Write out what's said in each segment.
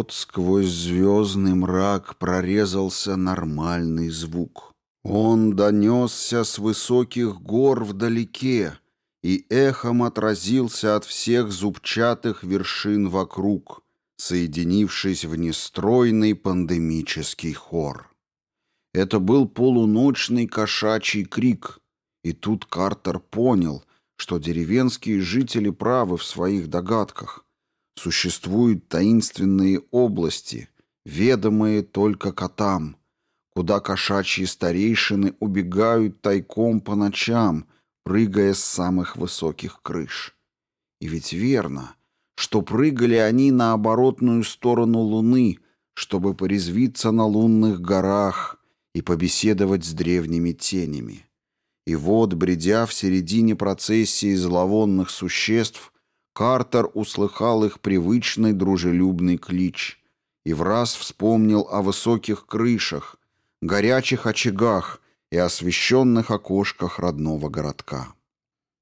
вот сквозь звездный мрак прорезался нормальный звук. Он донесся с высоких гор вдалеке и эхом отразился от всех зубчатых вершин вокруг, соединившись в нестройный пандемический хор. Это был полуночный кошачий крик, и тут Картер понял, что деревенские жители правы в своих догадках. Существуют таинственные области, ведомые только котам, куда кошачьи старейшины убегают тайком по ночам, прыгая с самых высоких крыш. И ведь верно, что прыгали они на оборотную сторону Луны, чтобы порезвиться на лунных горах и побеседовать с древними тенями. И вот, бредя в середине процессии зловонных существ, Картер услыхал их привычный дружелюбный клич и в раз вспомнил о высоких крышах, горячих очагах и освещенных окошках родного городка.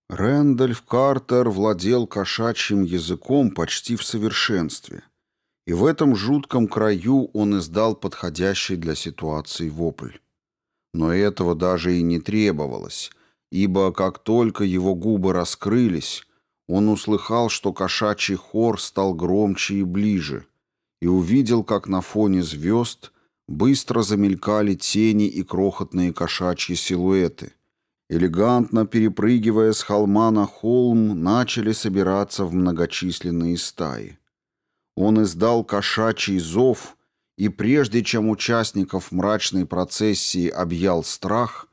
Рэндольф Картер владел кошачьим языком почти в совершенстве, и в этом жутком краю он издал подходящий для ситуации вопль. Но этого даже и не требовалось, ибо как только его губы раскрылись, он услыхал, что кошачий хор стал громче и ближе, и увидел, как на фоне звезд быстро замелькали тени и крохотные кошачьи силуэты. Элегантно перепрыгивая с холма на холм, начали собираться в многочисленные стаи. Он издал кошачий зов — и прежде чем участников мрачной процессии объял страх,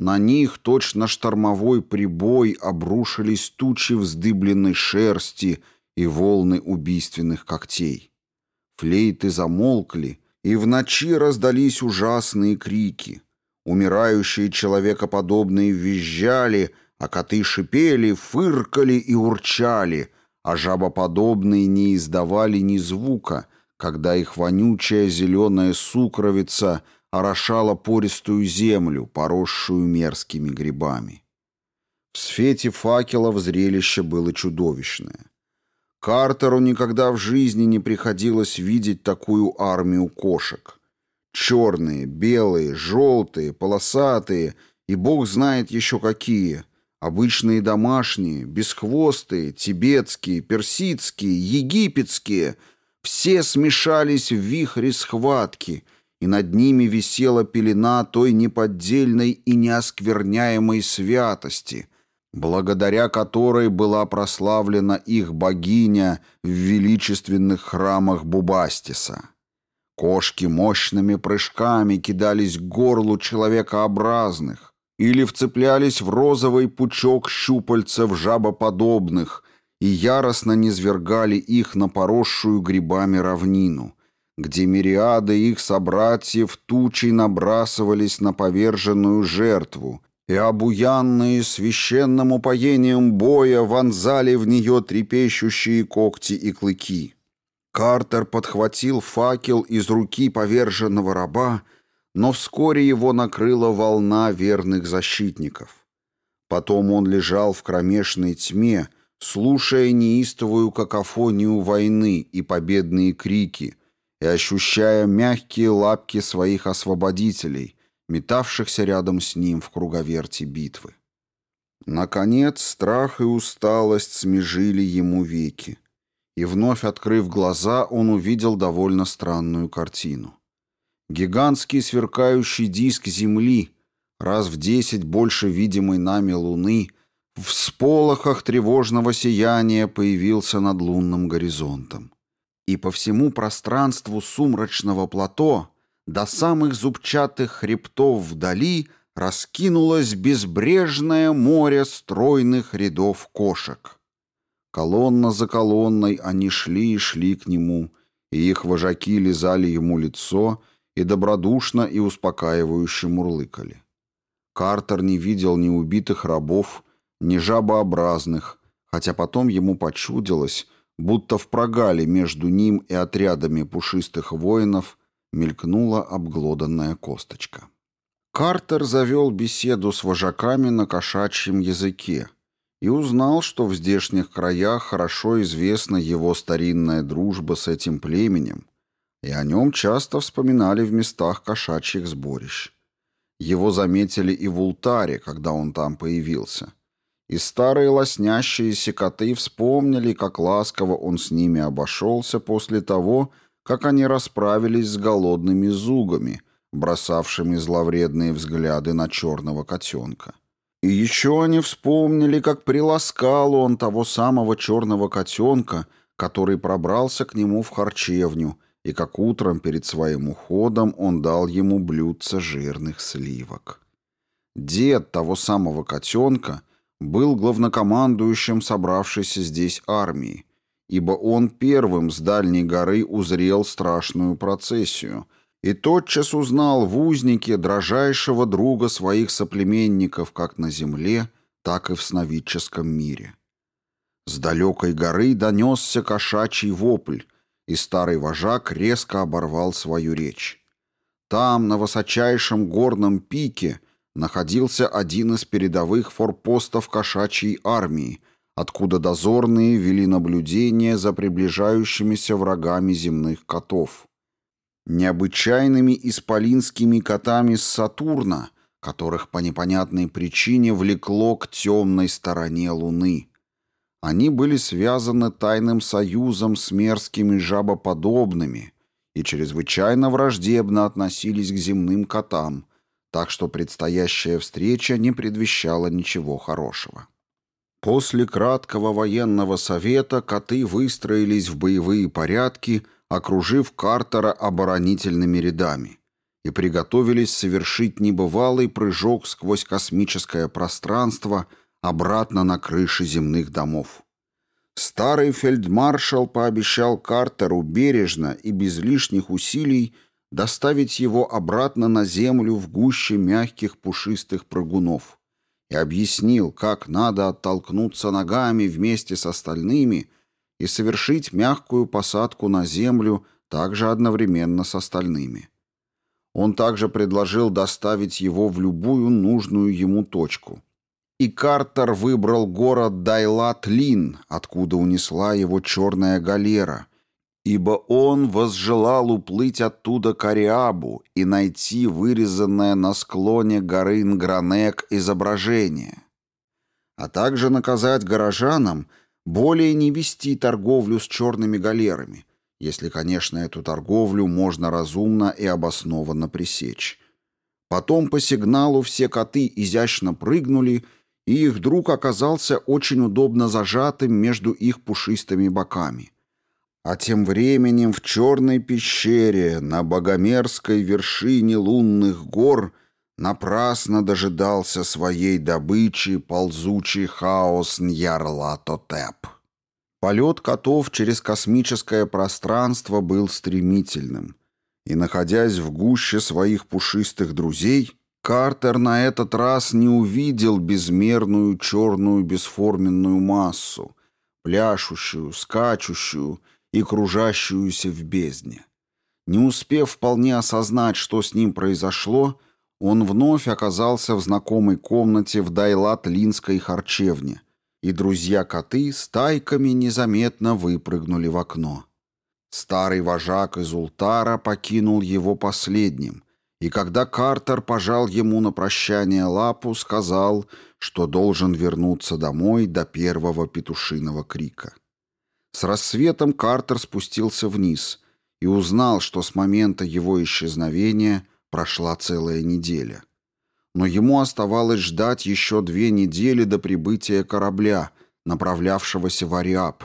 на них точно штормовой прибой обрушились тучи вздыбленной шерсти и волны убийственных когтей. Флейты замолкли, и в ночи раздались ужасные крики. Умирающие человекоподобные визжали, а коты шипели, фыркали и урчали, а жабоподобные не издавали ни звука — когда их вонючая зеленая сукровица орошала пористую землю, поросшую мерзкими грибами. В свете факелов зрелище было чудовищное. Картеру никогда в жизни не приходилось видеть такую армию кошек. Черные, белые, желтые, полосатые и бог знает еще какие. Обычные домашние, бесхвостые, тибетские, персидские, египетские — все смешались в вихре схватки, и над ними висела пелена той неподдельной и неоскверняемой святости, благодаря которой была прославлена их богиня в величественных храмах Бубастиса. Кошки мощными прыжками кидались к горлу человекообразных или вцеплялись в розовый пучок щупальцев жабоподобных – и яростно низвергали их на поросшую грибами равнину, где мириады их собратьев тучей набрасывались на поверженную жертву, и обуянные священным упоением боя вонзали в нее трепещущие когти и клыки. Картер подхватил факел из руки поверженного раба, но вскоре его накрыла волна верных защитников. Потом он лежал в кромешной тьме, слушая неистовую какофонию войны и победные крики и ощущая мягкие лапки своих освободителей, метавшихся рядом с ним в круговерти битвы. Наконец, страх и усталость смежили ему веки, и вновь открыв глаза, он увидел довольно странную картину. Гигантский сверкающий диск Земли, раз в десять больше видимой нами Луны — в сполохах тревожного сияния появился над лунным горизонтом. И по всему пространству сумрачного плато до самых зубчатых хребтов вдали раскинулось безбрежное море стройных рядов кошек. Колонна за колонной они шли и шли к нему, и их вожаки лизали ему лицо и добродушно и успокаивающе мурлыкали. Картер не видел ни убитых рабов, ни жабообразных, хотя потом ему почудилось, будто в прогале между ним и отрядами пушистых воинов мелькнула обглоданная косточка. Картер завел беседу с вожаками на кошачьем языке и узнал, что в здешних краях хорошо известна его старинная дружба с этим племенем, и о нем часто вспоминали в местах кошачьих сборищ. Его заметили и в Ултаре, когда он там появился. И старые лоснящиеся коты вспомнили, как ласково он с ними обошелся после того, как они расправились с голодными зугами, бросавшими зловредные взгляды на черного котенка. И еще они вспомнили, как приласкал он того самого черного котенка, который пробрался к нему в харчевню, и как утром перед своим уходом он дал ему блюдце жирных сливок. Дед того самого котенка был главнокомандующим собравшейся здесь армии, ибо он первым с дальней горы узрел страшную процессию и тотчас узнал в узнике дрожайшего друга своих соплеменников как на земле, так и в сновидческом мире. С далекой горы донесся кошачий вопль, и старый вожак резко оборвал свою речь. Там, на высочайшем горном пике, находился один из передовых форпостов кошачьей армии, откуда дозорные вели наблюдение за приближающимися врагами земных котов. Необычайными исполинскими котами с Сатурна, которых по непонятной причине влекло к темной стороне Луны – они были связаны тайным союзом с мерзкими жабоподобными и чрезвычайно враждебно относились к земным котам, так что предстоящая встреча не предвещала ничего хорошего. После краткого военного совета коты выстроились в боевые порядки, окружив Картера оборонительными рядами, и приготовились совершить небывалый прыжок сквозь космическое пространство – обратно на крыши земных домов. Старый фельдмаршал пообещал Картеру бережно и без лишних усилий доставить его обратно на землю в гуще мягких пушистых прыгунов и объяснил, как надо оттолкнуться ногами вместе с остальными и совершить мягкую посадку на землю также одновременно с остальными. Он также предложил доставить его в любую нужную ему точку – и Картер выбрал город Дайлат-Лин, откуда унесла его черная галера, ибо он возжелал уплыть оттуда к Ариабу и найти вырезанное на склоне горы Нгранек изображение, а также наказать горожанам более не вести торговлю с черными галерами, если, конечно, эту торговлю можно разумно и обоснованно пресечь. Потом по сигналу все коты изящно прыгнули и их друг оказался очень удобно зажатым между их пушистыми боками. А тем временем в черной пещере на богомерзкой вершине лунных гор напрасно дожидался своей добычи ползучий хаос Ньярлатотеп. Полет котов через космическое пространство был стремительным, и, находясь в гуще своих пушистых друзей, Картер на этот раз не увидел безмерную черную бесформенную массу, пляшущую, скачущую и кружащуюся в бездне. Не успев вполне осознать, что с ним произошло, он вновь оказался в знакомой комнате в Дайлат-Линской харчевне, и друзья-коты стайками незаметно выпрыгнули в окно. Старый вожак из Ултара покинул его последним — и когда Картер пожал ему на прощание лапу, сказал, что должен вернуться домой до первого петушиного крика. С рассветом Картер спустился вниз и узнал, что с момента его исчезновения прошла целая неделя. Но ему оставалось ждать еще две недели до прибытия корабля, направлявшегося в Ариаб,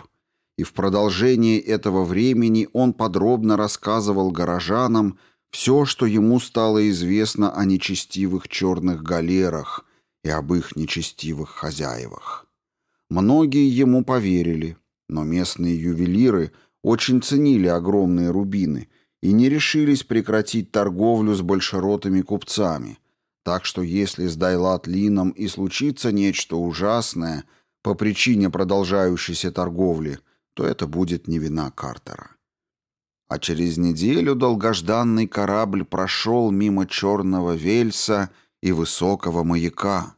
и в продолжении этого времени он подробно рассказывал горожанам, все, что ему стало известно о нечестивых черных галерах и об их нечестивых хозяевах. Многие ему поверили, но местные ювелиры очень ценили огромные рубины и не решились прекратить торговлю с большеротыми купцами, так что если с Дайлат-Лином и случится нечто ужасное по причине продолжающейся торговли, то это будет не вина Картера. А через неделю долгожданный корабль прошел мимо черного вельса и высокого маяка.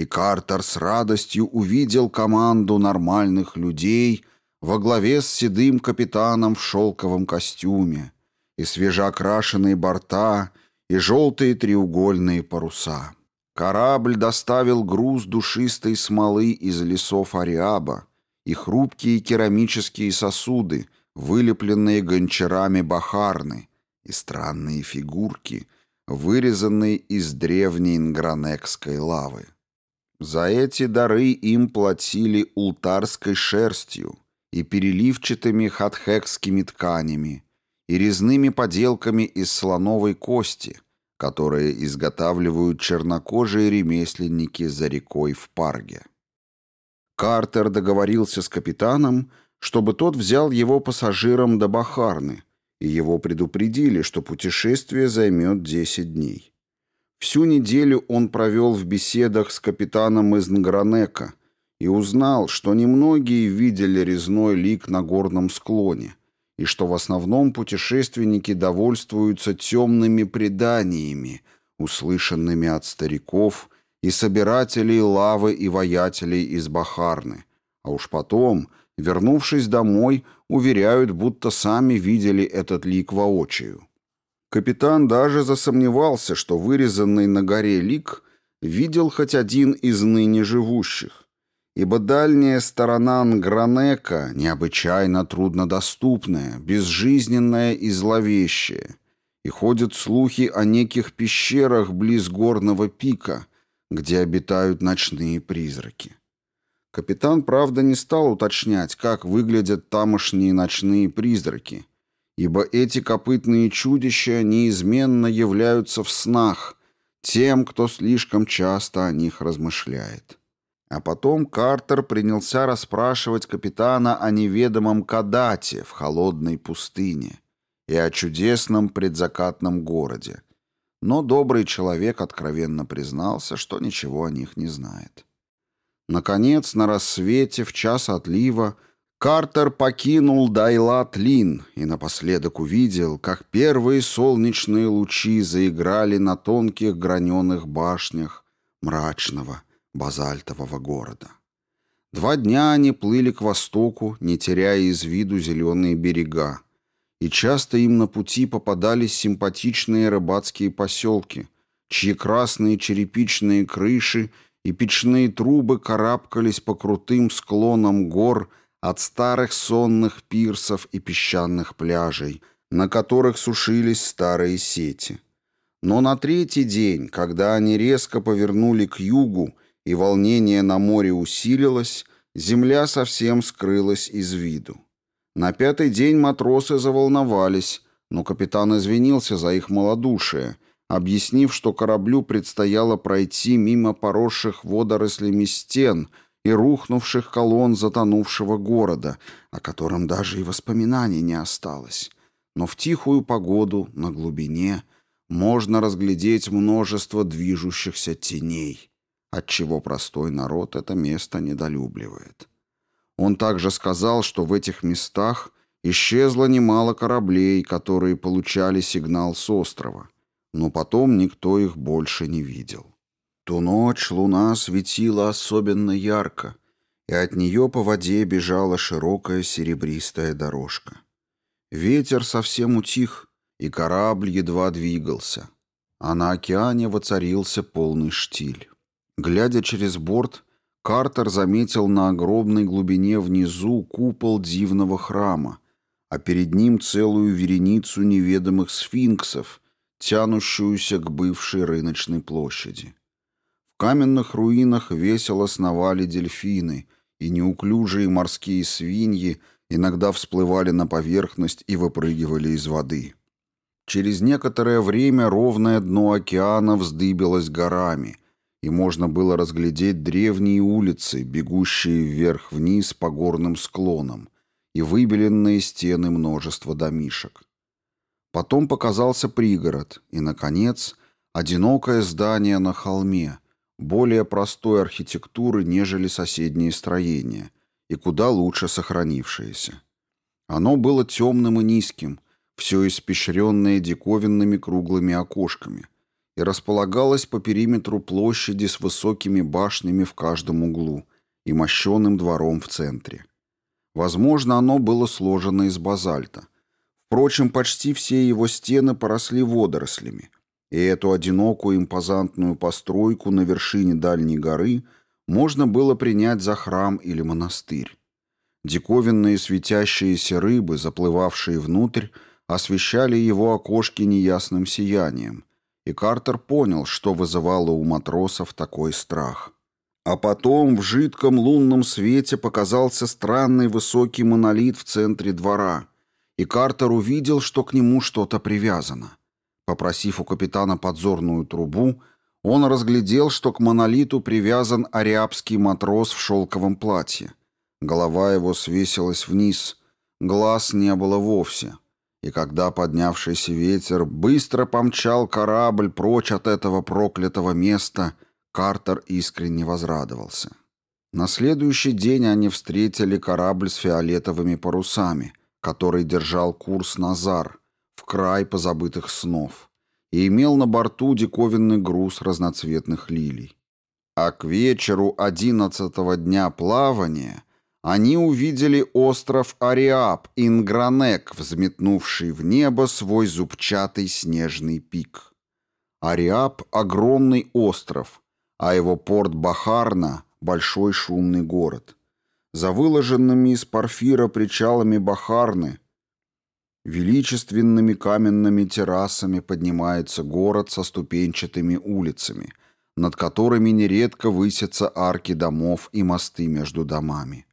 И Картер с радостью увидел команду нормальных людей во главе с седым капитаном в шелковом костюме и свежеокрашенные борта, и желтые треугольные паруса. Корабль доставил груз душистой смолы из лесов Ариаба и хрупкие керамические сосуды, вылепленные гончарами Бахарны, и странные фигурки, вырезанные из древней ингранекской лавы. За эти дары им платили ултарской шерстью и переливчатыми хатхекскими тканями, и резными поделками из слоновой кости, которые изготавливают чернокожие ремесленники за рекой в Парге. Картер договорился с капитаном, чтобы тот взял его пассажиром до Бахарны, и его предупредили, что путешествие займет 10 дней. Всю неделю он провел в беседах с капитаном из Нгранека и узнал, что немногие видели резной лик на горном склоне, и что в основном путешественники довольствуются темными преданиями, услышанными от стариков и собирателей лавы и воятелей из Бахарны, а уж потом, вернувшись домой, уверяют, будто сами видели этот лик воочию. Капитан даже засомневался, что вырезанный на горе лик видел хоть один из ныне живущих, ибо дальняя сторона Нгранека необычайно труднодоступная, безжизненная и зловещая, и ходят слухи о неких пещерах близ горного пика, где обитают ночные призраки. Капитан, правда, не стал уточнять, как выглядят тамошние ночные призраки, ибо эти копытные чудища неизменно являются в снах тем, кто слишком часто о них размышляет. А потом Картер принялся расспрашивать капитана о неведомом Кадате в холодной пустыне и о чудесном предзакатном городе. Но добрый человек откровенно признался, что ничего о них не знает. Наконец, на рассвете, в час отлива, Картер покинул Дайлат-Лин и напоследок увидел, как первые солнечные лучи заиграли на тонких граненых башнях мрачного, базальтового города. Два дня они плыли к востоку, не теряя из виду зеленые берега, и часто им на пути попадались симпатичные рыбацкие поселки, чьи красные черепичные крыши и печные трубы карабкались по крутым склонам гор от старых сонных пирсов и песчаных пляжей, на которых сушились старые сети. Но на третий день, когда они резко повернули к югу и волнение на море усилилось, земля совсем скрылась из виду. На пятый день матросы заволновались, но капитан извинился за их малодушие, объяснив, что кораблю предстояло пройти мимо поросших водорослями стен и рухнувших колонн затонувшего города, о котором даже и воспоминаний не осталось. Но в тихую погоду на глубине можно разглядеть множество движущихся теней отчего простой народ это место недолюбливает. Он также сказал, что в этих местах исчезло немало кораблей, которые получали сигнал с острова, но потом никто их больше не видел. Ту ночь луна светила особенно ярко, и от нее по воде бежала широкая серебристая дорожка. Ветер совсем утих, и корабль едва двигался, а на океане воцарился полный штиль. Глядя через борт, Картер заметил на огромной глубине внизу купол дивного храма, а перед ним целую вереницу неведомых сфинксов, тянущуюся к бывшей рыночной площади. Каменных руинах весело сновали дельфины, и неуклюжие морские свиньи иногда всплывали на поверхность и выпрыгивали из воды. Через некоторое время ровное дно океана вздыбилось горами, и можно было разглядеть древние улицы, бегущие вверх-вниз по горным склонам, и выбеленные стены множества домишек. Потом показался пригород, и, наконец, одинокое здание на холме, более простой архитектуры, нежели соседние строения, и куда лучше сохранившееся. Оно было темным и низким, все испещренное диковинными круглыми окошками — и располагалась по периметру площади с высокими башнями в каждом углу и мощеным двором в центре. Возможно, оно было сложено из базальта. Впрочем, почти все его стены поросли водорослями, и эту одинокую импозантную постройку на вершине дальней горы можно было принять за храм или монастырь. Диковинные светящиеся рыбы, заплывавшие внутрь, освещали его окошки неясным сиянием, и Картер понял, что вызывало у матросов такой страх. А потом в жидком лунном свете показался странный высокий монолит в центре двора, и Картер увидел, что к нему что-то привязано. Попросив у капитана подзорную трубу, он разглядел, что к монолиту привязан ариабский матрос в шелковом платье. Голова его свесилась вниз, глаз не было вовсе. И когда поднявшийся ветер быстро помчал корабль прочь от этого проклятого места, Картер искренне возрадовался. На следующий день они встретили корабль с фиолетовыми парусами, который держал курс на Зар, в край позабытых снов, и имел на борту диковинный груз разноцветных лилий. А к вечеру одиннадцатого дня плавания они увидели остров Ариаб, Ингранек, взметнувший в небо свой зубчатый снежный пик. Ариаб — огромный остров, а его порт Бахарна — большой шумный город. За выложенными из порфира причалами Бахарны величественными каменными террасами поднимается город со ступенчатыми улицами, над которыми нередко высятся арки домов и мосты между домами.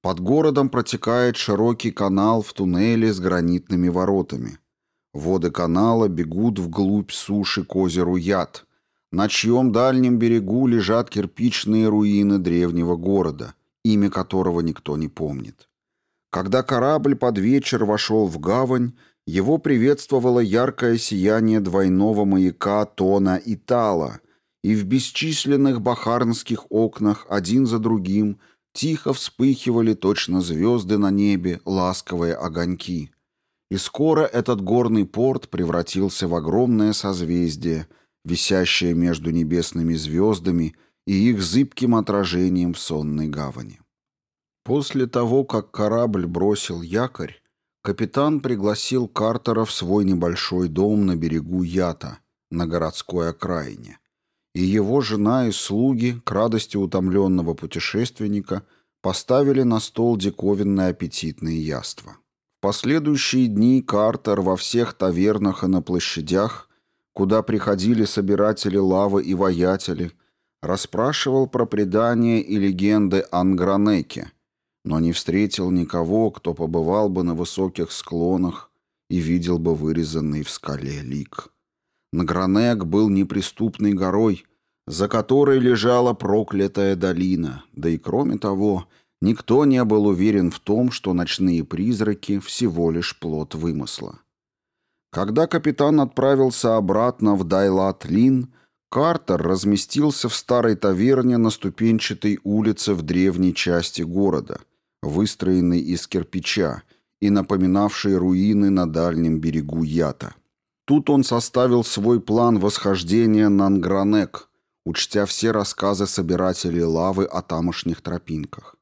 Под городом протекает широкий канал в туннеле с гранитными воротами. Воды канала бегут вглубь суши к озеру Яд, на чьем дальнем берегу лежат кирпичные руины древнего города, имя которого никто не помнит. Когда корабль под вечер вошел в гавань, его приветствовало яркое сияние двойного маяка Тона и Тала, и в бесчисленных бахарнских окнах один за другим – Тихо вспыхивали точно звезды на небе, ласковые огоньки. И скоро этот горный порт превратился в огромное созвездие, висящее между небесными звездами и их зыбким отражением в сонной гавани. После того, как корабль бросил якорь, капитан пригласил Картера в свой небольшой дом на берегу Ята, на городской окраине и его жена и слуги, к радости утомленного путешественника, поставили на стол диковинные аппетитные яства. В последующие дни Картер во всех тавернах и на площадях, куда приходили собиратели лавы и воятели, расспрашивал про предания и легенды Ангранеке, но не встретил никого, кто побывал бы на высоких склонах и видел бы вырезанный в скале лик. Награнек был неприступной горой, за которой лежала проклятая долина, да и кроме того, никто не был уверен в том, что ночные призраки всего лишь плод вымысла. Когда капитан отправился обратно в Дайлат-Лин, Картер разместился в старой таверне на ступенчатой улице в древней части города, выстроенной из кирпича и напоминавшей руины на дальнем берегу Ята. Тут он составил свой план восхождения на Нгранек, учтя все рассказы собирателей лавы о тамошних тропинках.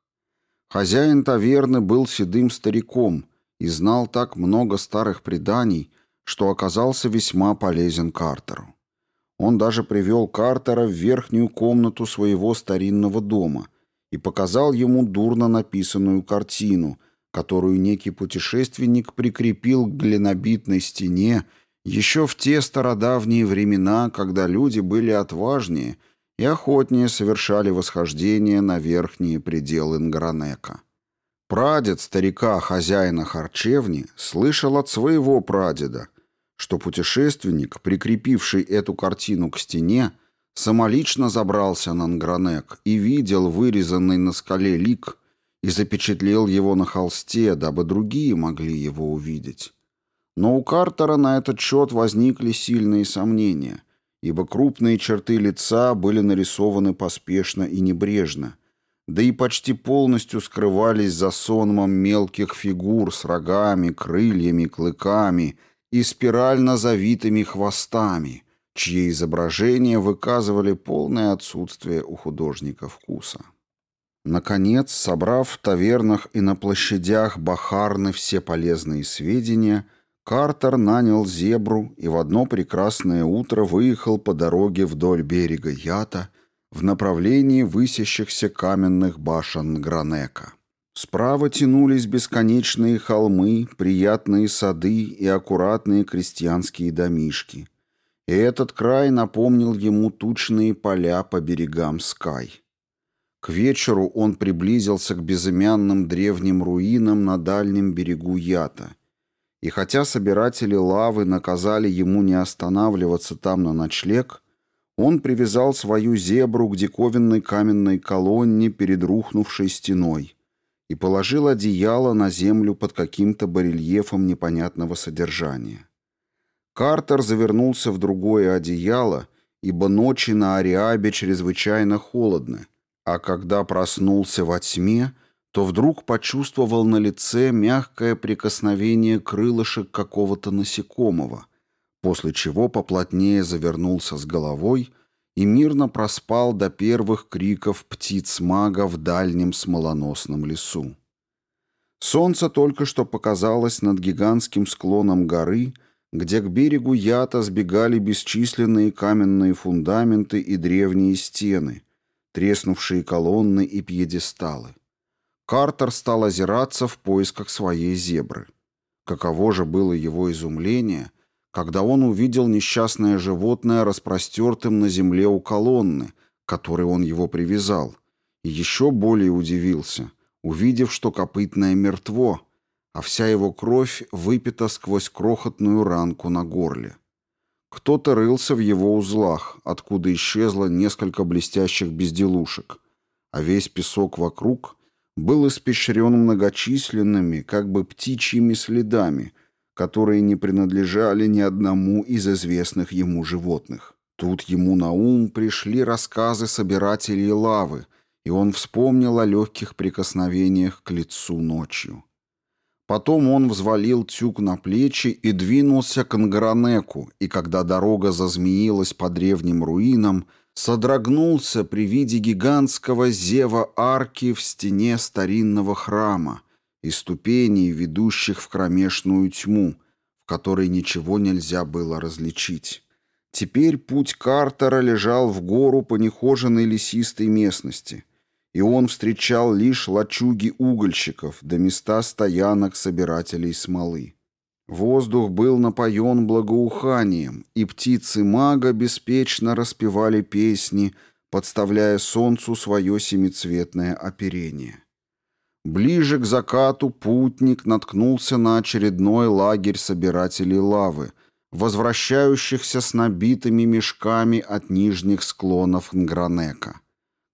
Хозяин таверны был седым стариком и знал так много старых преданий, что оказался весьма полезен Картеру. Он даже привел Картера в верхнюю комнату своего старинного дома и показал ему дурно написанную картину, которую некий путешественник прикрепил к глинобитной стене еще в те стародавние времена, когда люди были отважнее и охотнее совершали восхождение на верхние пределы Нгранека. Прадед старика, хозяина харчевни, слышал от своего прадеда, что путешественник, прикрепивший эту картину к стене, самолично забрался на Нгранек и видел вырезанный на скале лик и запечатлел его на холсте, дабы другие могли его увидеть. Но у Картера на этот счет возникли сильные сомнения, ибо крупные черты лица были нарисованы поспешно и небрежно, да и почти полностью скрывались за сонмом мелких фигур с рогами, крыльями, клыками и спирально завитыми хвостами, чьи изображения выказывали полное отсутствие у художника вкуса. Наконец, собрав в тавернах и на площадях Бахарны все полезные сведения – Картер нанял зебру и в одно прекрасное утро выехал по дороге вдоль берега Ята в направлении высящихся каменных башен Гранека. Справа тянулись бесконечные холмы, приятные сады и аккуратные крестьянские домишки. И этот край напомнил ему тучные поля по берегам Скай. К вечеру он приблизился к безымянным древним руинам на дальнем берегу Ята. И хотя собиратели лавы наказали ему не останавливаться там на ночлег, он привязал свою зебру к диковинной каменной колонне перед рухнувшей стеной и положил одеяло на землю под каким-то барельефом непонятного содержания. Картер завернулся в другое одеяло, ибо ночи на Ариабе чрезвычайно холодны, а когда проснулся во тьме, то вдруг почувствовал на лице мягкое прикосновение крылышек какого-то насекомого, после чего поплотнее завернулся с головой и мирно проспал до первых криков птиц-мага в дальнем смолоносном лесу. Солнце только что показалось над гигантским склоном горы, где к берегу Ята сбегали бесчисленные каменные фундаменты и древние стены, треснувшие колонны и пьедесталы. Картер стал озираться в поисках своей зебры. Каково же было его изумление, когда он увидел несчастное животное распростертым на земле у колонны, которой он его привязал, и еще более удивился, увидев, что копытное мертво, а вся его кровь выпита сквозь крохотную ранку на горле. Кто-то рылся в его узлах, откуда исчезло несколько блестящих безделушек, а весь песок вокруг был испещрен многочисленными, как бы птичьими следами, которые не принадлежали ни одному из известных ему животных. Тут ему на ум пришли рассказы собирателей лавы, и он вспомнил о легких прикосновениях к лицу ночью. Потом он взвалил тюк на плечи и двинулся к Ангранеку, и когда дорога зазмеилась по древним руинам, содрогнулся при виде гигантского зева арки в стене старинного храма и ступеней, ведущих в кромешную тьму, в которой ничего нельзя было различить. Теперь путь Картера лежал в гору по нехоженной лесистой местности — и он встречал лишь лачуги угольщиков до места стоянок собирателей смолы. Воздух был напоен благоуханием, и птицы мага беспечно распевали песни, подставляя солнцу свое семицветное оперение. Ближе к закату путник наткнулся на очередной лагерь собирателей лавы, возвращающихся с набитыми мешками от нижних склонов Нгранека.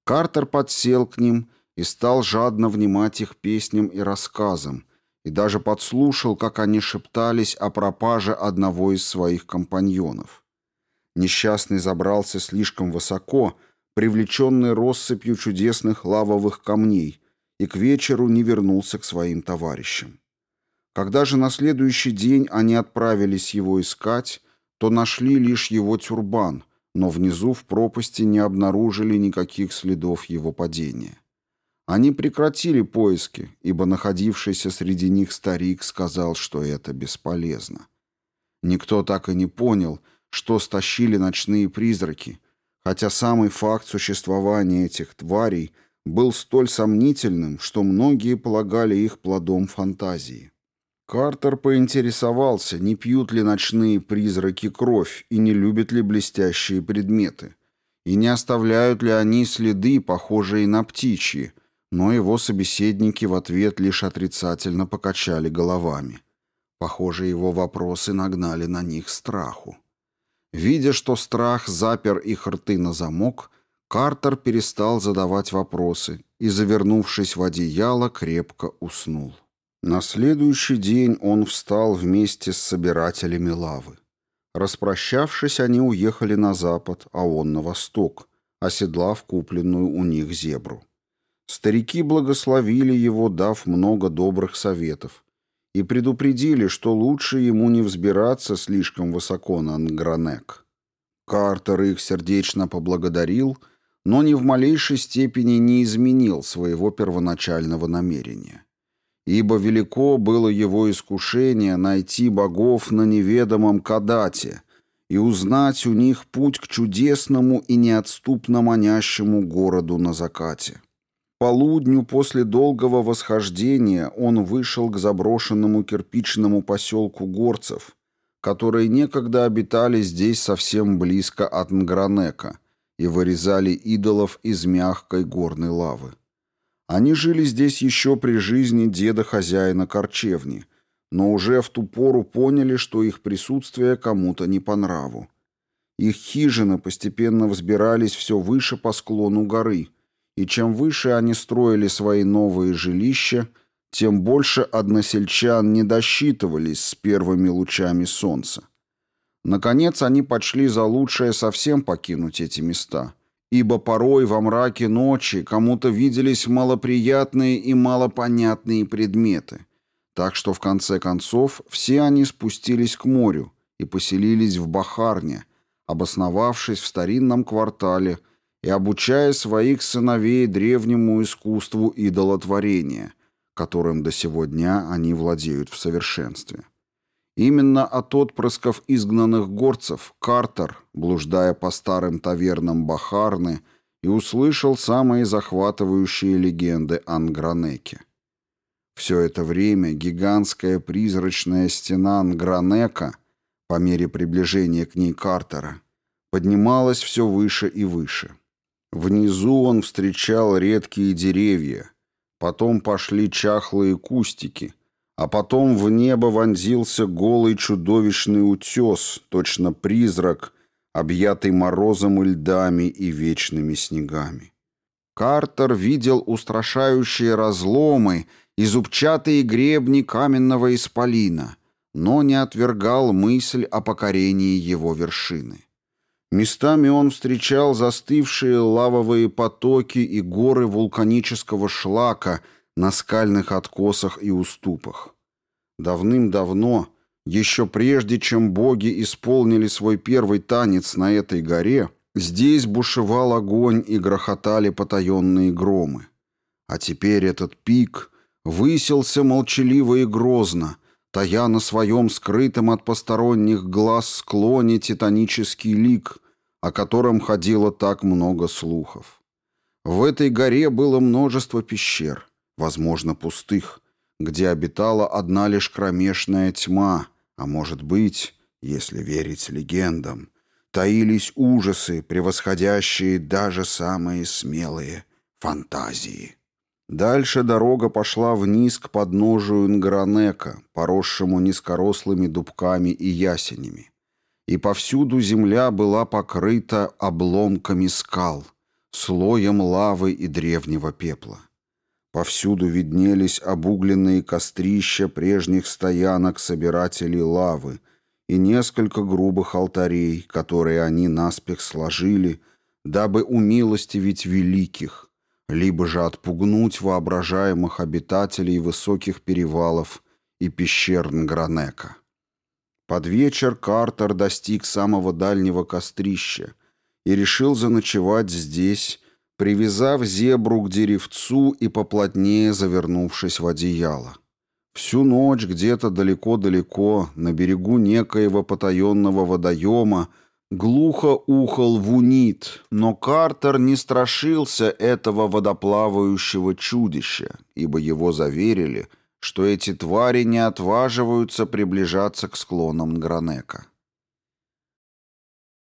Картер подсел к ним и стал жадно внимать их песням и рассказам, и даже подслушал, как они шептались о пропаже одного из своих компаньонов. Несчастный забрался слишком высоко, привлеченный россыпью чудесных лавовых камней, и к вечеру не вернулся к своим товарищам. Когда же на следующий день они отправились его искать, то нашли лишь его тюрбан — но внизу в пропасти не обнаружили никаких следов его падения. Они прекратили поиски, ибо находившийся среди них старик сказал, что это бесполезно. Никто так и не понял, что стащили ночные призраки, хотя самый факт существования этих тварей был столь сомнительным, что многие полагали их плодом фантазии. Картер поинтересовался, не пьют ли ночные призраки кровь и не любят ли блестящие предметы, и не оставляют ли они следы, похожие на птичьи, но его собеседники в ответ лишь отрицательно покачали головами. Похоже, его вопросы нагнали на них страху. Видя, что страх запер их рты на замок, Картер перестал задавать вопросы и, завернувшись в одеяло, крепко уснул. На следующий день он встал вместе с собирателями лавы. Распрощавшись, они уехали на запад, а он на восток, оседлав купленную у них зебру. Старики благословили его, дав много добрых советов, и предупредили, что лучше ему не взбираться слишком высоко на Нгранек. Картер их сердечно поблагодарил, но ни в малейшей степени не изменил своего первоначального намерения. Ибо велико было его искушение найти богов на неведомом Кадате и узнать у них путь к чудесному и неотступно манящему городу на закате. Полудню после долгого восхождения он вышел к заброшенному кирпичному поселку горцев, которые некогда обитали здесь совсем близко от Нгранека и вырезали идолов из мягкой горной лавы. Они жили здесь еще при жизни деда-хозяина корчевни, но уже в ту пору поняли, что их присутствие кому-то не по нраву. Их хижины постепенно взбирались все выше по склону горы – и чем выше они строили свои новые жилища, тем больше односельчан не досчитывались с первыми лучами солнца. Наконец они почли за лучшее совсем покинуть эти места, ибо порой во мраке ночи кому-то виделись малоприятные и малопонятные предметы, так что в конце концов все они спустились к морю и поселились в Бахарне, обосновавшись в старинном квартале – и обучая своих сыновей древнему искусству идолотворения, которым до сего дня они владеют в совершенстве. Именно от отпрысков изгнанных горцев Картер, блуждая по старым тавернам Бахарны, и услышал самые захватывающие легенды Ангранеке. Все это время гигантская призрачная стена Ангранека, по мере приближения к ней Картера, поднималась все выше и выше. Внизу он встречал редкие деревья, потом пошли чахлые кустики, а потом в небо вонзился голый чудовищный утес, точно призрак, объятый морозом и льдами и вечными снегами. Картер видел устрашающие разломы и зубчатые гребни каменного исполина, но не отвергал мысль о покорении его вершины. Местами он встречал застывшие лавовые потоки и горы вулканического шлака на скальных откосах и уступах. Давным-давно, еще прежде чем боги исполнили свой первый танец на этой горе, здесь бушевал огонь и грохотали потаенные громы. А теперь этот пик высился молчаливо и грозно, тая на своем скрытом от посторонних глаз склоне титанический лик, о котором ходило так много слухов. В этой горе было множество пещер, возможно, пустых, где обитала одна лишь кромешная тьма, а может быть, если верить легендам, таились ужасы, превосходящие даже самые смелые фантазии. Дальше дорога пошла вниз к подножию Нгранека, поросшему низкорослыми дубками и ясенями. И повсюду земля была покрыта обломками скал, слоем лавы и древнего пепла. Повсюду виднелись обугленные кострища прежних стоянок собирателей лавы и несколько грубых алтарей, которые они наспех сложили, дабы умилостивить великих, либо же отпугнуть воображаемых обитателей высоких перевалов и пещер Нгранека. Под вечер Картер достиг самого дальнего кострища и решил заночевать здесь, привязав зебру к деревцу и поплотнее завернувшись в одеяло. Всю ночь где-то далеко-далеко, на берегу некоего потаенного водоема, Глухо ухал вунит, но Картер не страшился этого водоплавающего чудища, ибо его заверили, что эти твари не отваживаются приближаться к склонам Гранека.